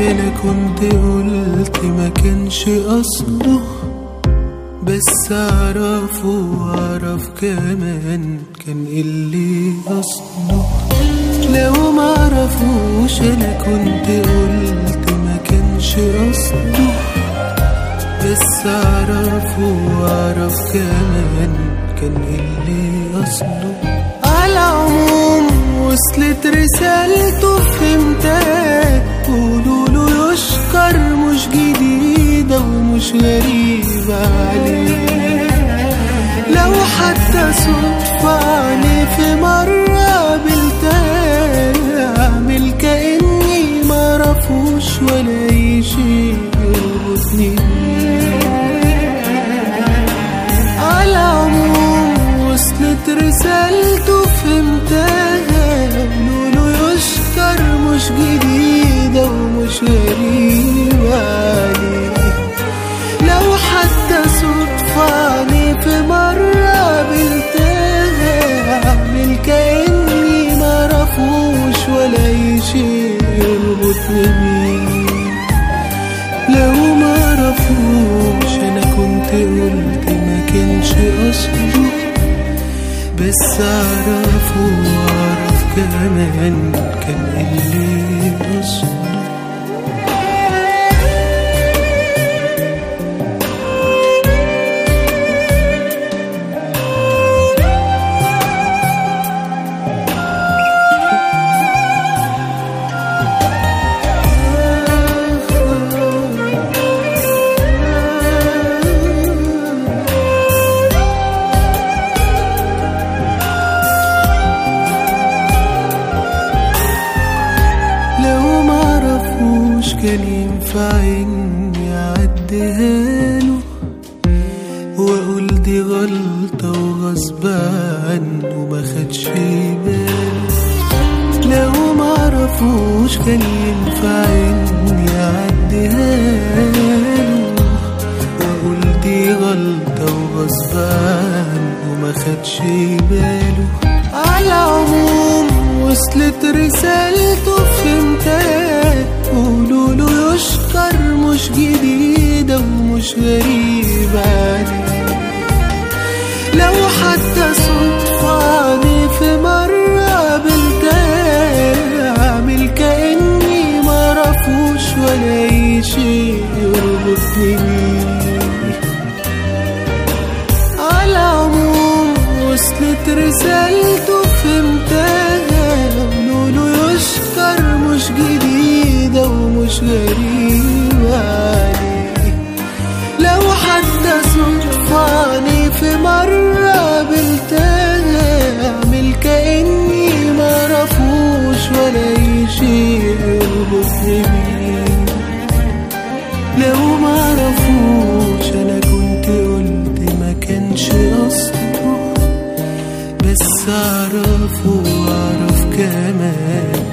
أنا كنت قلت ما كانش قصده بس اعرفه واعرف كمان كان إيه اللي قصده. لو معرفوش أنا كنت قلت ما كانش قصده بس اعرفه واعرف كمان كان إيه اللي قصده. على العموم وصلت رسالته فهمتها قولوا مش جديدة ومش غريبة عليه لو حتى صدفة عليه في مرة قابلتها أعمل كأني معرفوش ولا أي شيء يربطني على العموم وصلت رسالته بس أعرفه وأعرف كمان كان اللي قصده معرفوش كان ينفع اني اعديها له واقول دي غلطة وغصب عنه ما خدش باله لو معرفوش كان ينفع إني اعديها له واقول دي غلطة وغصب عنه ما خدش باله. على العموم وصلت رسالته فهمتها. يشكر مش جديدة ومش غريبة. لو حتى صدفة عليه في مرة قابلتها أعمل كأني معرفوش ولا أي شيء يربطني على العموم وصلت رسالته لو معرفوش أنا كنت قلت ما كانش بس أعرفه وأعرف كمان.